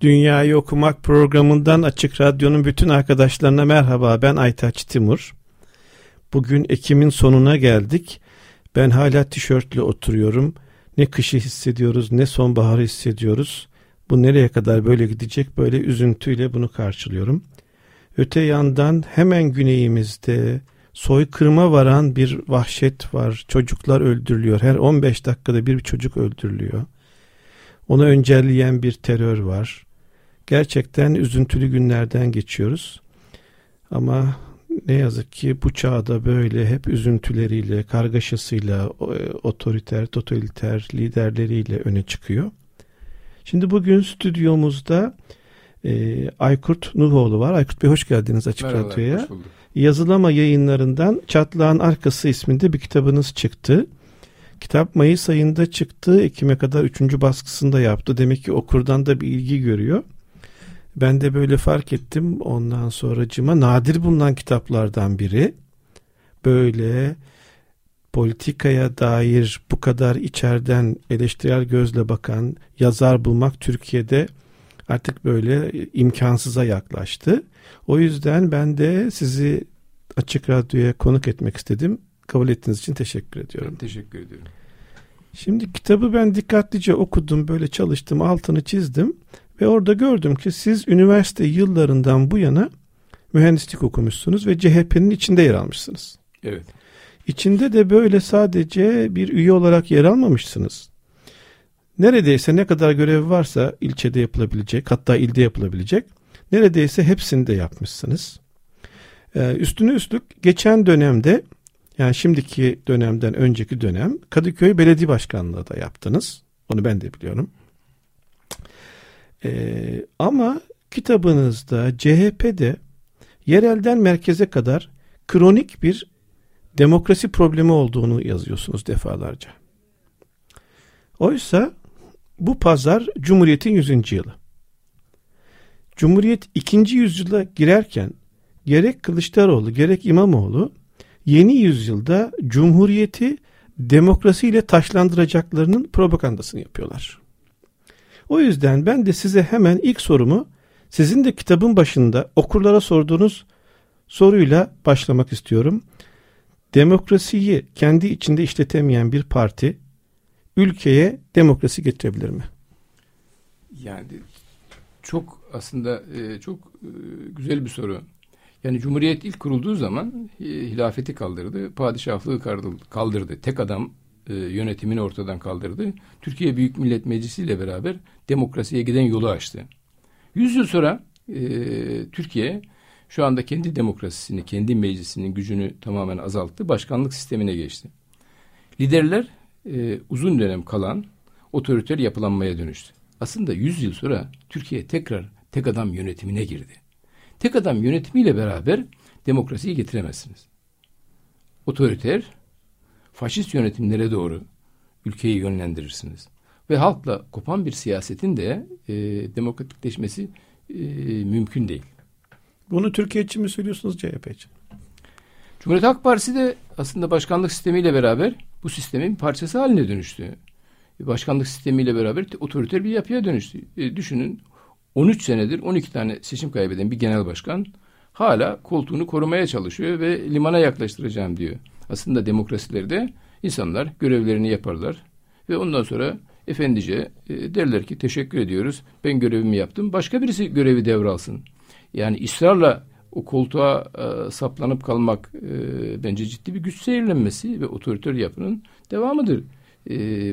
Dünyayı Okumak programından Açık Radyo'nun bütün arkadaşlarına merhaba. Ben Aytaç Timur. Bugün Ekim'in sonuna geldik. Ben hala tişörtle oturuyorum. Ne kışı hissediyoruz ne sonbaharı hissediyoruz. Bu nereye kadar böyle gidecek böyle üzüntüyle bunu karşılıyorum. Öte yandan hemen güneyimizde soykırıma varan bir vahşet var. Çocuklar öldürülüyor. Her 15 dakikada bir çocuk öldürülüyor. Onu öncelleyen bir terör var. Gerçekten üzüntülü günlerden geçiyoruz. Ama ne yazık ki bu çağda böyle hep üzüntüleriyle, kargaşasıyla, e, otoriter, totaliter liderleriyle öne çıkıyor. Şimdi bugün stüdyomuzda e, Aykurt Nuhoğlu var. Aykurt Bey hoş geldiniz Açık Merhaba, Radyo'ya. Hoş bulduk. Yazılama yayınlarından Çatlağın Arkası isminde bir kitabınız çıktı. Kitap Mayıs ayında çıktı. Ekim'e kadar üçüncü baskısında yaptı. Demek ki okurdan da bir ilgi görüyor. Ben de böyle fark ettim ondan sonracıma nadir bulunan kitaplardan biri. Böyle politikaya dair bu kadar içeriden eleştirel gözle bakan yazar bulmak Türkiye'de artık böyle imkansıza yaklaştı. O yüzden ben de sizi Açık Radyo'ya konuk etmek istedim. Kabul ettiğiniz için teşekkür ediyorum. Ben teşekkür ediyorum. Şimdi kitabı ben dikkatlice okudum, böyle çalıştım, altını çizdim ve orada gördüm ki siz üniversite yıllarından bu yana mühendislik okumuşsunuz ve CHP'nin içinde yer almışsınız. Evet. İçinde de böyle sadece bir üye olarak yer almamışsınız. Neredeyse ne kadar görev varsa ilçede yapılabilecek hatta ilde yapılabilecek neredeyse hepsini de yapmışsınız. Ee, üstüne üstlük geçen dönemde yani şimdiki dönemden önceki dönem Kadıköy Belediye Başkanlığı da yaptınız. Onu ben de biliyorum. Ee, ama kitabınızda CHP'de yerelden merkeze kadar kronik bir demokrasi problemi olduğunu yazıyorsunuz defalarca. Oysa bu pazar Cumhuriyet'in 100. yılı. Cumhuriyet 2. yüzyıla girerken gerek Kılıçdaroğlu gerek İmamoğlu yeni yüzyılda Cumhuriyeti demokrasiyle taşlandıracaklarının propagandasını yapıyorlar. O yüzden ben de size hemen ilk sorumu sizin de kitabın başında okurlara sorduğunuz soruyla başlamak istiyorum demokrasiyi kendi içinde işletemeyen bir parti ülkeye demokrasi getirebilir mi? Yani çok aslında e, çok e, güzel bir soru. Yani Cumhuriyet ilk kurulduğu zaman e, hilafeti kaldırdı, padişahlığı kaldırdı. Tek adam yönetimini ortadan kaldırdı. Türkiye Büyük Millet Meclisi ile beraber demokrasiye giden yolu açtı. Yüz yıl sonra Türkiye şu anda kendi demokrasisini, kendi meclisinin gücünü tamamen azalttı. Başkanlık sistemine geçti. Liderler e, uzun dönem kalan otoriter yapılanmaya dönüştü. Aslında 100 yıl sonra Türkiye tekrar tek adam yönetimine girdi. Tek adam yönetimiyle beraber demokrasiyi getiremezsiniz. Otoriter, faşist yönetimlere doğru ülkeyi yönlendirirsiniz. Ve halkla kopan bir siyasetin de e, demokratikleşmesi e, mümkün değil. Bunu Türkiye için mi söylüyorsunuz CHP için? Cumhuriyet Halk Partisi de aslında başkanlık sistemiyle beraber bu sistemin parçası haline dönüştü. Başkanlık sistemiyle beraber otoriter bir yapıya dönüştü. E, düşünün 13 senedir 12 tane seçim kaybeden bir genel başkan hala koltuğunu korumaya çalışıyor ve limana yaklaştıracağım diyor. Aslında demokrasilerde insanlar görevlerini yaparlar ve ondan sonra efendice e, derler ki teşekkür ediyoruz ben görevimi yaptım başka birisi görevi devralsın. Yani ısrarla o koltuğa e, saplanıp kalmak e, bence ciddi bir güç seyirlenmesi ve otoriter yapının devamıdır.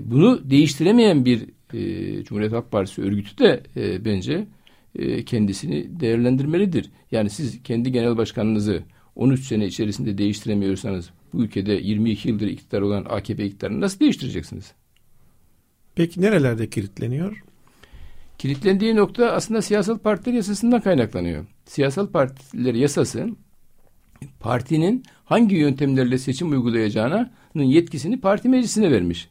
Bunu değiştiremeyen bir Cumhuriyet Halk Partisi örgütü de bence kendisini değerlendirmelidir. Yani siz kendi genel başkanınızı 13 sene içerisinde değiştiremiyorsanız bu ülkede 22 yıldır iktidar olan AKP iktidarını nasıl değiştireceksiniz? Peki nerelerde kilitleniyor? Kilitlendiği nokta aslında siyasal partiler yasasından kaynaklanıyor. Siyasal partiler yasası partinin hangi yöntemlerle seçim uygulayacağının yetkisini parti meclisine vermiş.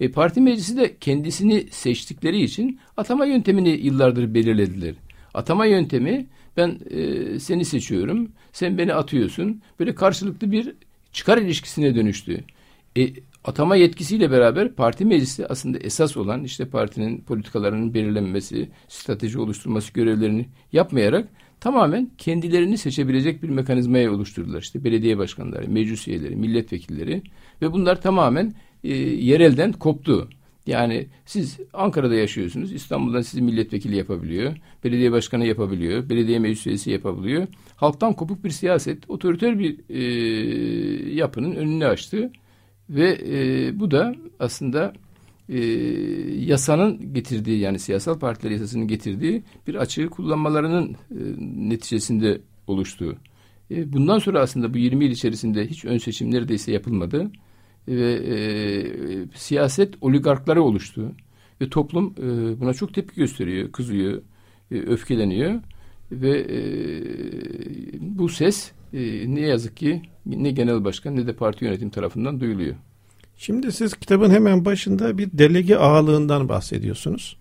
E, parti meclisi de kendisini seçtikleri için atama yöntemini yıllardır belirlediler. Atama yöntemi ben e, seni seçiyorum, sen beni atıyorsun. Böyle karşılıklı bir çıkar ilişkisine dönüştü. E, atama yetkisiyle beraber parti meclisi aslında esas olan işte partinin politikalarının belirlenmesi, strateji oluşturması görevlerini yapmayarak tamamen kendilerini seçebilecek bir mekanizmaya oluşturdular. İşte belediye başkanları, meclis üyeleri, milletvekilleri ve bunlar tamamen e, yerelden koptu. Yani siz Ankara'da yaşıyorsunuz. İstanbul'dan sizi milletvekili yapabiliyor. Belediye başkanı yapabiliyor. Belediye meclis üyesi yapabiliyor. Halktan kopuk bir siyaset, otoriter bir e, yapının önünü açtı. Ve e, bu da aslında e, yasanın getirdiği yani siyasal partiler yasasının getirdiği bir açığı kullanmalarının e, neticesinde oluştu. E, bundan sonra aslında bu 20 yıl içerisinde hiç ön seçim neredeyse yapılmadı ve e, siyaset oligarkları oluştu ve toplum e, buna çok tepki gösteriyor, kızıyor, e, öfkeleniyor ve e, bu ses e, ne yazık ki ne genel başkan ne de parti yönetim tarafından duyuluyor. Şimdi siz kitabın hemen başında bir delege ağalığından bahsediyorsunuz.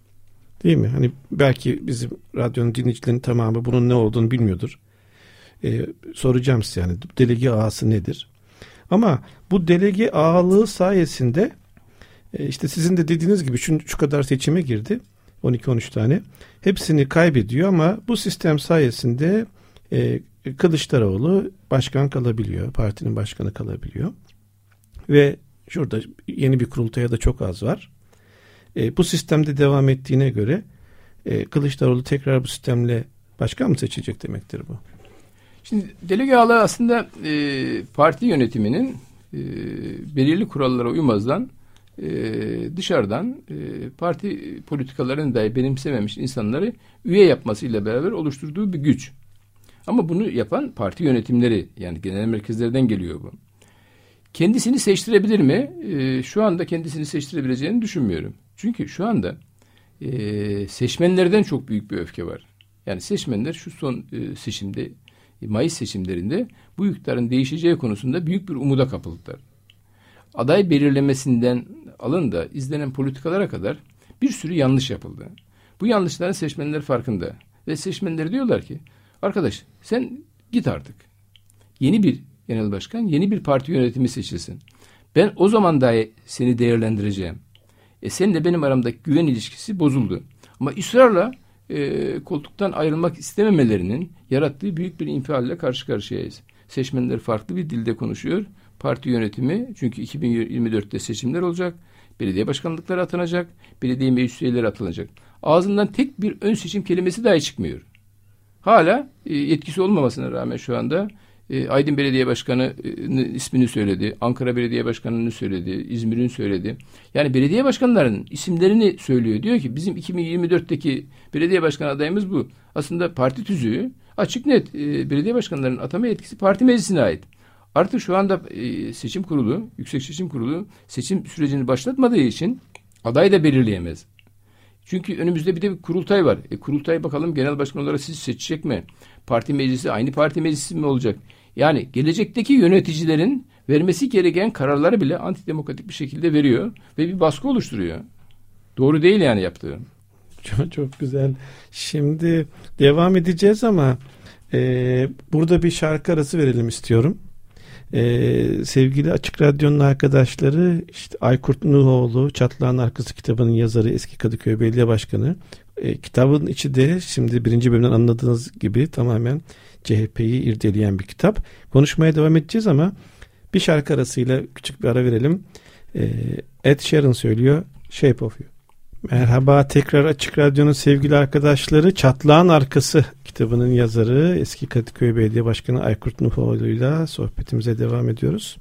Değil mi? Hani belki bizim radyonun dinleyicilerinin tamamı bunun ne olduğunu bilmiyordur. Ee, soracağım size yani delege ağası nedir? Ama bu delege ağalığı sayesinde e, işte sizin de dediğiniz gibi şu, şu kadar seçime girdi. 12-13 tane. Hepsini kaybediyor ama bu sistem sayesinde e, Kılıçdaroğlu başkan kalabiliyor. Partinin başkanı kalabiliyor. Ve şurada yeni bir kurultaya da çok az var. E, bu sistemde devam ettiğine göre e, Kılıçdaroğlu tekrar bu sistemle başkan mı seçecek demektir bu? Şimdi delege ağalığı aslında e, parti yönetiminin e, belirli kurallara uymazdan e, dışarıdan e, parti politikalarını dahi benimsememiş insanları üye yapmasıyla beraber oluşturduğu bir güç. Ama bunu yapan parti yönetimleri yani genel merkezlerden geliyor bu. Kendisini seçtirebilir mi? E, şu anda kendisini seçtirebileceğini düşünmüyorum. Çünkü şu anda e, seçmenlerden çok büyük bir öfke var. Yani seçmenler şu son e, seçimde Mayıs seçimlerinde bu iktidarın değişeceği konusunda büyük bir umuda kapıldılar. Aday belirlemesinden alın da izlenen politikalara kadar bir sürü yanlış yapıldı. Bu yanlışların seçmenler farkında. Ve seçmenler diyorlar ki arkadaş sen git artık. Yeni bir genel başkan, yeni bir parti yönetimi seçilsin. Ben o zaman dahi seni değerlendireceğim. E seninle benim aramdaki güven ilişkisi bozuldu. Ama ısrarla e, koltuktan ayrılmak istememelerinin yarattığı büyük bir infialle karşı karşıyayız. Seçmenler farklı bir dilde konuşuyor. Parti yönetimi çünkü 2024'te seçimler olacak. Belediye başkanlıkları atanacak. Belediye meclis üyeleri atılacak. Ağzından tek bir ön seçim kelimesi dahi çıkmıyor. Hala e, yetkisi olmamasına rağmen şu anda e, Aydın Belediye Başkanı'nın ismini söyledi. Ankara Belediye Başkanı'nı söyledi. İzmir'in söyledi. Yani belediye başkanlarının isimlerini söylüyor. Diyor ki bizim 2024'teki belediye başkan adayımız bu. Aslında parti tüzüğü açık net. E, belediye başkanlarının atama yetkisi parti meclisine ait. Artık şu anda e, seçim kurulu, yüksek seçim kurulu seçim sürecini başlatmadığı için aday da belirleyemez. Çünkü önümüzde bir de bir kurultay var. E, kurultay bakalım genel başkan olarak sizi seçecek mi? Parti meclisi aynı parti meclisi mi olacak? Yani gelecekteki yöneticilerin vermesi gereken kararları bile antidemokratik bir şekilde veriyor ve bir baskı oluşturuyor. Doğru değil yani yaptığı. Çok, çok güzel. Şimdi devam edeceğiz ama e, burada bir şarkı arası verelim istiyorum. E, sevgili Açık Radyo'nun arkadaşları işte Aykurt Nuhoğlu Çatlağın Arkası kitabının yazarı eski Kadıköy Belediye Başkanı. E, kitabın içi de şimdi birinci bölümden anladığınız gibi tamamen CHP'yi irdeleyen bir kitap. Konuşmaya devam edeceğiz ama bir şarkı arasıyla küçük bir ara verelim. Ee, Ed Sheeran söylüyor Shape of You. Merhaba tekrar Açık Radyo'nun sevgili arkadaşları Çatlağın Arkası kitabının yazarı eski Kadıköy Belediye Başkanı Aykurt Nuhoğlu ile sohbetimize devam ediyoruz.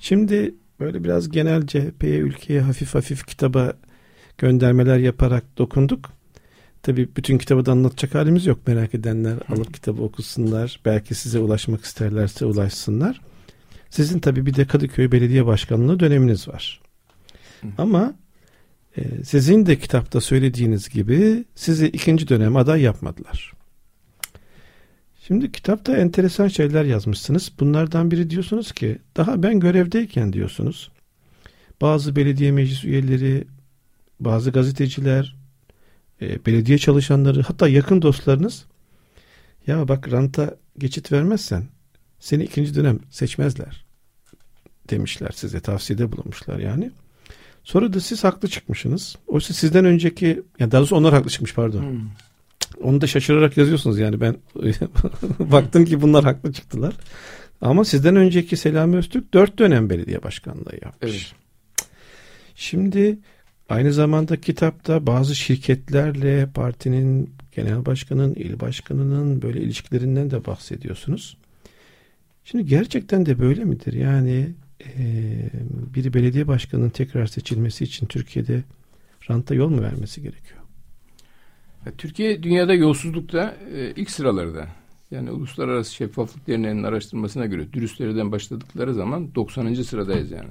Şimdi böyle biraz genel CHP'ye ülkeye hafif hafif kitaba göndermeler yaparak dokunduk. Tabii bütün kitabı da anlatacak halimiz yok. Merak edenler alıp kitabı okusunlar. Belki size ulaşmak isterlerse ulaşsınlar. Sizin tabii bir de Kadıköy Belediye Başkanlığı döneminiz var. Ama sizin de kitapta söylediğiniz gibi sizi ikinci dönem aday yapmadılar. Şimdi kitapta enteresan şeyler yazmışsınız. Bunlardan biri diyorsunuz ki daha ben görevdeyken diyorsunuz. Bazı belediye meclis üyeleri, bazı gazeteciler, e, belediye çalışanları hatta yakın dostlarınız ya bak ranta geçit vermezsen seni ikinci dönem seçmezler demişler size tavsiyede bulunmuşlar yani. Sonra da siz haklı çıkmışsınız. Oysa sizden önceki yani daha doğrusu onlar haklı çıkmış pardon. Hmm. Onu da şaşırarak yazıyorsunuz yani ben baktım ki bunlar haklı çıktılar. Ama sizden önceki Selami Öztürk dört dönem belediye başkanlığı yapmış. Evet. Şimdi aynı zamanda kitapta bazı şirketlerle partinin genel başkanının, il başkanının böyle ilişkilerinden de bahsediyorsunuz. Şimdi gerçekten de böyle midir? Yani e, bir belediye başkanının tekrar seçilmesi için Türkiye'de ranta yol mu vermesi gerekiyor? Türkiye dünyada yolsuzlukta e, ilk sıralarda. Yani Uluslararası Şeffaflık Derneği'nin araştırmasına göre dürüstlerden başladıkları zaman 90. sıradayız yani.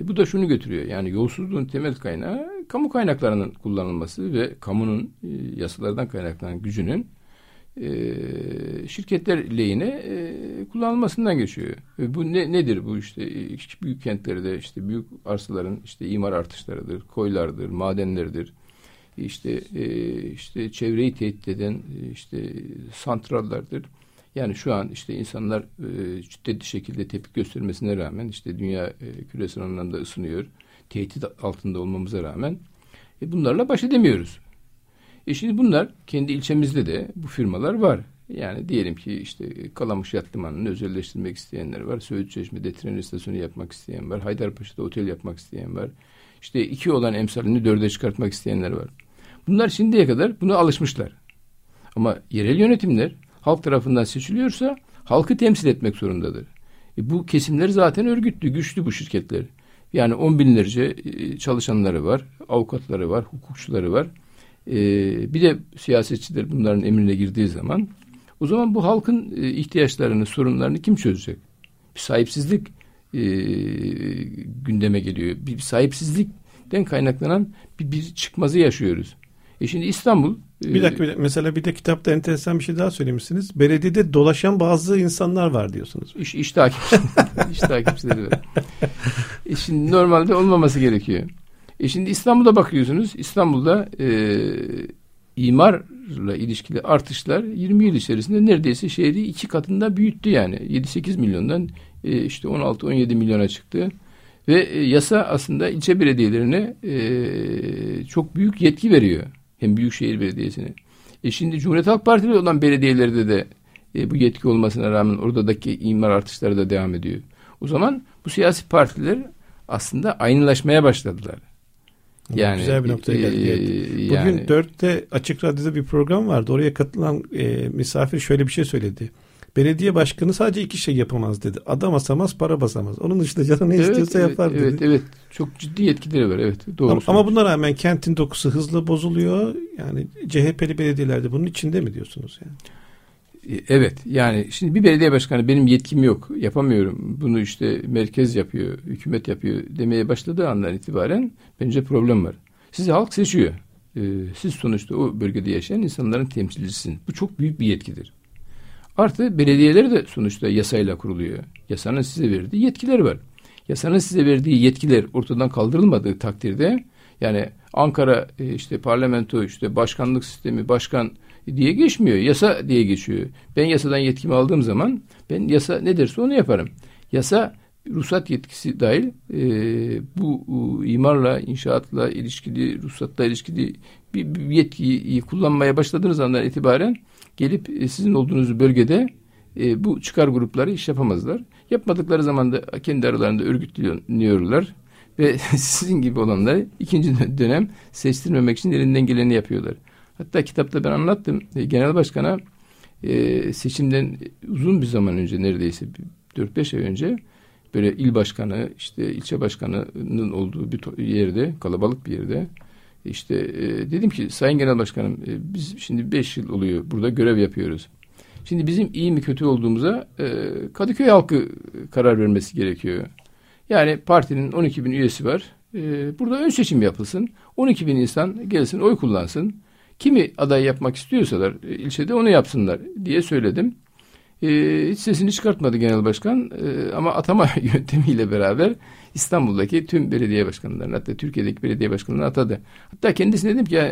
E bu da şunu götürüyor. Yani yolsuzluğun temel kaynağı kamu kaynaklarının kullanılması ve kamunun e, yasalardan kaynaklanan gücünün şirketler lehine e, kullanılmasından geçiyor. E, bu ne, nedir bu işte büyük kentlerde işte büyük arsaların işte imar artışlarıdır, koylardır, madenlerdir. işte e, işte çevreyi tehdit eden e, işte santrallardır. Yani şu an işte insanlar e, şiddetli şekilde tepki göstermesine rağmen işte dünya e, küresel anlamda ısınıyor. Tehdit altında olmamıza rağmen e, bunlarla baş edemiyoruz. E şimdi bunlar kendi ilçemizde de bu firmalar var. Yani diyelim ki işte Kalamış Yat Limanı'nı özelleştirmek isteyenler var. Söğüt Çeşme'de tren istasyonu yapmak isteyen var. Haydarpaşa'da otel yapmak isteyen var. İşte iki olan emsalini dörde çıkartmak isteyenler var. Bunlar şimdiye kadar buna alışmışlar. Ama yerel yönetimler halk tarafından seçiliyorsa halkı temsil etmek zorundadır. E bu kesimler zaten örgütlü, güçlü bu şirketler. Yani on binlerce e, çalışanları var, avukatları var, hukukçuları var. Ee, bir de siyasetçiler bunların emrine girdiği zaman o zaman bu halkın e, ihtiyaçlarını, sorunlarını kim çözecek? Bir sahipsizlik e, gündeme geliyor. Bir, sahipsizlikten kaynaklanan bir, bir çıkmazı yaşıyoruz. E şimdi İstanbul e, bir dakika, bir dakika mesela bir de kitapta enteresan bir şey daha söylemişsiniz. Belediyede dolaşan bazı insanlar var diyorsunuz. İş, iş takipçileri. iş takipçileri var. E şimdi normalde olmaması gerekiyor. E şimdi İstanbul'a bakıyorsunuz. İstanbul'da e, imarla ilişkili artışlar 20 yıl içerisinde neredeyse şehri iki katında büyüttü yani. 7-8 milyondan e, işte 16-17 milyona çıktı. Ve e, yasa aslında ilçe belediyelerine e, çok büyük yetki veriyor. Hem Büyükşehir Belediyesi'ne. E şimdi Cumhuriyet Halk Partili olan belediyelerde de e, bu yetki olmasına rağmen oradaki imar artışları da devam ediyor. O zaman bu siyasi partiler aslında aynılaşmaya başladılar. Yani güzel bir noktaya geldik. E, Bugün yani, dörtte açık radyoda bir program vardı. Oraya katılan e, misafir şöyle bir şey söyledi. Belediye başkanı sadece iki şey yapamaz dedi. Adam asamaz, para basamaz. Onun dışında canı ne evet, istiyorsa evet, yapar evet, dedi. Evet, çok ciddi yetkileri var. Evet, doğru. Ama, ama buna rağmen kentin dokusu hızlı bozuluyor. Yani CHP'li belediyelerde bunun içinde mi diyorsunuz yani? E, evet yani şimdi bir belediye başkanı benim yetkim yok yapamıyorum bunu işte merkez yapıyor hükümet yapıyor demeye başladığı andan itibaren bence problem var. Sizi halk seçiyor. Ee, siz sonuçta o bölgede yaşayan insanların temsilcisisin. Bu çok büyük bir yetkidir. Artı belediyeler de sonuçta yasayla kuruluyor. Yasanın size verdiği yetkiler var. Yasanın size verdiği yetkiler ortadan kaldırılmadığı takdirde yani Ankara e, işte parlamento işte başkanlık sistemi başkan diye geçmiyor. Yasa diye geçiyor. Ben yasadan yetkimi aldığım zaman ben yasa ne derse onu yaparım. Yasa ruhsat yetkisi dahil e, bu e, imarla, inşaatla ilişkili, ruhsatla ilişkili bir, bir yetkiyi kullanmaya başladığınız andan itibaren gelip e, sizin olduğunuz bölgede e, bu çıkar grupları iş yapamazlar. Yapmadıkları zaman da kendi aralarında örgütleniyorlar ve sizin gibi olanları ikinci dönem seçtirmemek için elinden geleni yapıyorlar. Hatta kitapta ben anlattım. E, genel başkana e, seçimden uzun bir zaman önce neredeyse 4-5 ay önce böyle il başkanı işte ilçe başkanının olduğu bir yerde kalabalık bir yerde İşte e, dedim ki Sayın Genel Başkanım e, biz şimdi 5 yıl oluyor burada görev yapıyoruz. Şimdi bizim iyi mi kötü olduğumuza e, Kadıköy halkı karar vermesi gerekiyor. Yani partinin 12 bin üyesi var. E, burada ön seçim yapılsın. 12 bin insan gelsin oy kullansın. Kimi aday yapmak istiyorsalar e, ilçede onu yapsınlar diye söyledim. E, hiç sesini çıkartmadı genel başkan e, ama atama yöntemiyle beraber İstanbul'daki tüm belediye başkanlarını hatta Türkiye'deki belediye başkanlarını atadı. Hatta kendisine dedim ki ya,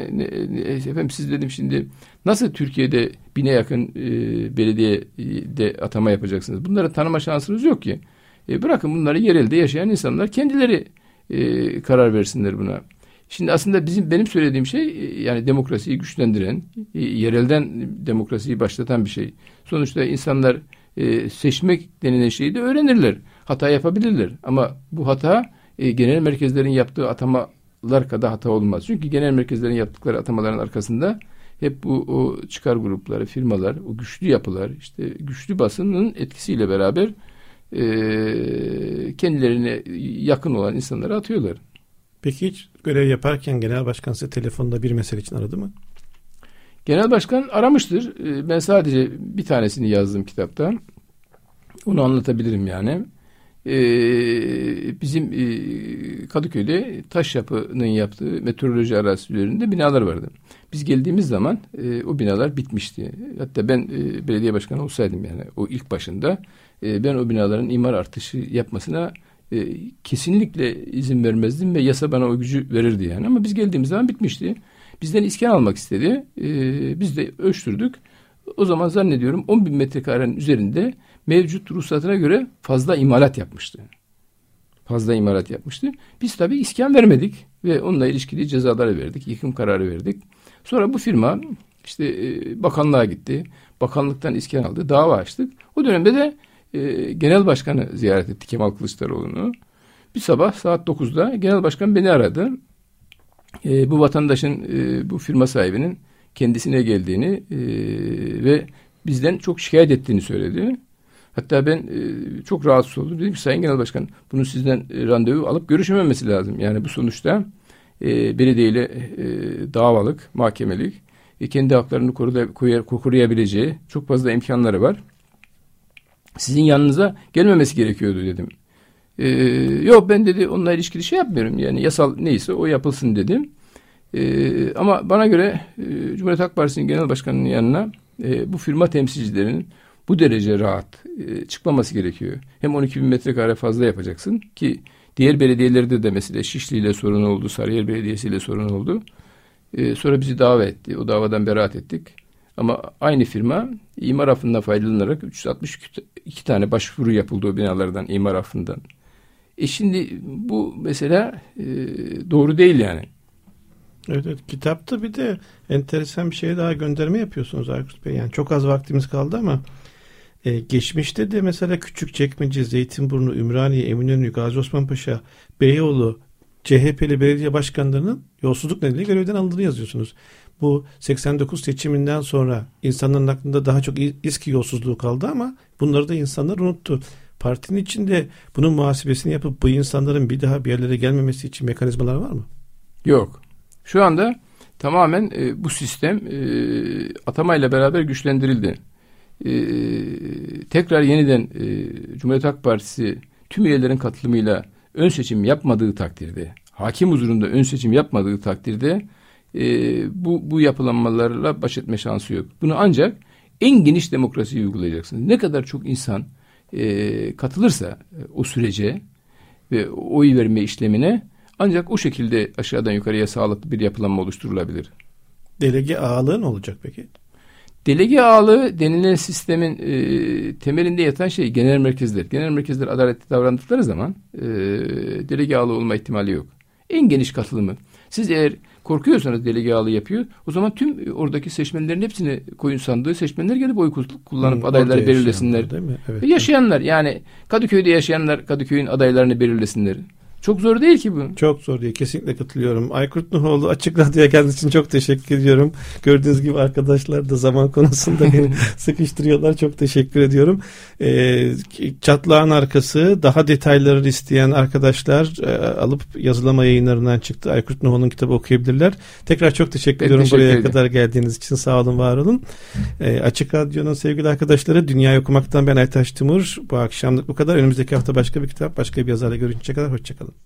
efendim siz dedim şimdi nasıl Türkiye'de bine yakın e, belediyede atama yapacaksınız? Bunları tanıma şansınız yok ki. E, bırakın bunları yerelde yaşayan insanlar kendileri e, karar versinler buna. Şimdi aslında bizim benim söylediğim şey e, yani demokrasiyi güçlendiren, e, yerelden demokrasiyi başlatan bir şey. Sonuçta insanlar e, seçmek denilen şeyi de öğrenirler. Hata yapabilirler. Ama bu hata genel merkezlerin yaptığı atamalar kadar hata olmaz. Çünkü genel merkezlerin yaptıkları atamaların arkasında hep bu o çıkar grupları, firmalar, o güçlü yapılar, işte güçlü basının etkisiyle beraber e, kendilerine yakın olan insanları atıyorlar. Peki hiç görev yaparken genel başkan size telefonda bir mesele için aradı mı? Genel başkan aramıştır. E, ben sadece bir tanesini yazdım kitapta. Onu anlatabilirim yani. Ee, bizim e, Kadıköy'de taş yapının yaptığı meteoroloji arazilerinde binalar vardı. Biz geldiğimiz zaman e, o binalar bitmişti. Hatta ben e, belediye başkanı olsaydım yani o ilk başında ben o binaların imar artışı yapmasına e, kesinlikle izin vermezdim ve yasa bana o gücü verirdi yani. Ama biz geldiğimiz zaman bitmişti. Bizden iskan almak istedi. E, biz de ölçtürdük. O zaman zannediyorum 10 bin metrekarenin üzerinde mevcut ruhsatına göre fazla imalat yapmıştı. Fazla imalat yapmıştı. Biz tabii iskan vermedik ve onunla ilişkili cezaları verdik. Yıkım kararı verdik. Sonra bu firma işte e, bakanlığa gitti. Bakanlıktan iskan aldı. Dava açtık. O dönemde de e, genel başkanı ziyaret etti Kemal Kılıçdaroğlu'nu. Bir sabah saat 9'da genel başkan beni aradı. E, bu vatandaşın, e, bu firma sahibinin kendisine geldiğini e, ve bizden çok şikayet ettiğini söyledi. Hatta ben e, çok rahatsız oldum. Dedim ki Sayın Genel Başkan bunu sizden e, randevu alıp görüşememesi lazım. Yani bu sonuçta e, belediyeyle e, davalık, mahkemelik, e, kendi haklarını koruda, koruyabileceği çok fazla imkanları var. Sizin yanınıza gelmemesi gerekiyordu dedim. E, yok ben dedi onunla ilişkili şey yapmıyorum. Yani yasal neyse o yapılsın dedim. E, ama bana göre e, Cumhuriyet Halk Partisi'nin genel başkanının yanına e, bu firma temsilcilerinin bu derece rahat e, çıkmaması gerekiyor. Hem 12 bin metrekare fazla yapacaksın ki diğer belediyelerde de mesela Şişli ile sorun oldu, Sarıyer Belediyesi ile sorun oldu. E, sonra bizi dava etti. O davadan beraat ettik. Ama aynı firma imar affından faydalanarak 362 tane başvuru yapıldı o binalardan imar affından. E şimdi bu mesela e, doğru değil yani. Evet, evet. Kitapta bir de enteresan bir şeye daha gönderme yapıyorsunuz Aykut Bey. Yani çok az vaktimiz kaldı ama e, geçmişte de mesela Küçükçekmece, Zeytinburnu, Ümraniye, Eminönü, Gazi Osman Paşa, Beyoğlu, CHP'li belediye başkanlarının yolsuzluk nedeniyle görevden alındığını yazıyorsunuz. Bu 89 seçiminden sonra insanların aklında daha çok İSKİ yolsuzluğu kaldı ama bunları da insanlar unuttu. Partinin içinde bunun muhasebesini yapıp bu insanların bir daha bir yerlere gelmemesi için mekanizmalar var mı? Yok. Şu anda tamamen e, bu sistem e, atamayla beraber güçlendirildi. E, tekrar yeniden e, Cumhuriyet Halk Partisi tüm üyelerin katılımıyla ön seçim yapmadığı takdirde, hakim huzurunda ön seçim yapmadığı takdirde e, bu, bu yapılanmalarla baş etme şansı yok. Bunu ancak en geniş demokrasiyi uygulayacaksınız. Ne kadar çok insan e, katılırsa e, o sürece ve oy verme işlemine ancak o şekilde aşağıdan yukarıya sağlıklı bir yapılanma oluşturulabilir. Delege ağalığı ne olacak peki? Delege ağalığı denilen sistemin e, temelinde yatan şey genel merkezler. Genel merkezler adaletli davrandıkları zaman e, delege ağalığı olma ihtimali yok. En geniş katılımı. Siz eğer korkuyorsanız delege ağalığı yapıyor. O zaman tüm oradaki seçmenlerin hepsini koyun sandığı seçmenler gelip oy kullanıp hmm, adayları belirlesinler. Değil mi? Evet. Yaşayanlar yani Kadıköy'de yaşayanlar Kadıköy'ün adaylarını belirlesinler. Çok zor değil ki bu. Çok zor değil. Kesinlikle katılıyorum. Aykurt Nuhoğlu Açık Radyo'ya geldiğiniz için çok teşekkür ediyorum. Gördüğünüz gibi arkadaşlar da zaman konusunda beni sıkıştırıyorlar. Çok teşekkür ediyorum. Ee, çatlağın arkası daha detayları isteyen arkadaşlar e, alıp yazılama yayınlarından çıktı. Aykurt Nuhoğlu'nun kitabı okuyabilirler. Tekrar çok teşekkür Ben ediyorum teşekkür buraya ederim. kadar geldiğiniz için. Sağ olun, var olun. Ee, Açık Radyo'nun sevgili arkadaşları Dünya Okumaktan ben Aytaş Timur. Bu akşamlık bu kadar. Önümüzdeki hafta başka bir kitap, başka bir yazarla görüşünceye kadar hoşçakalın.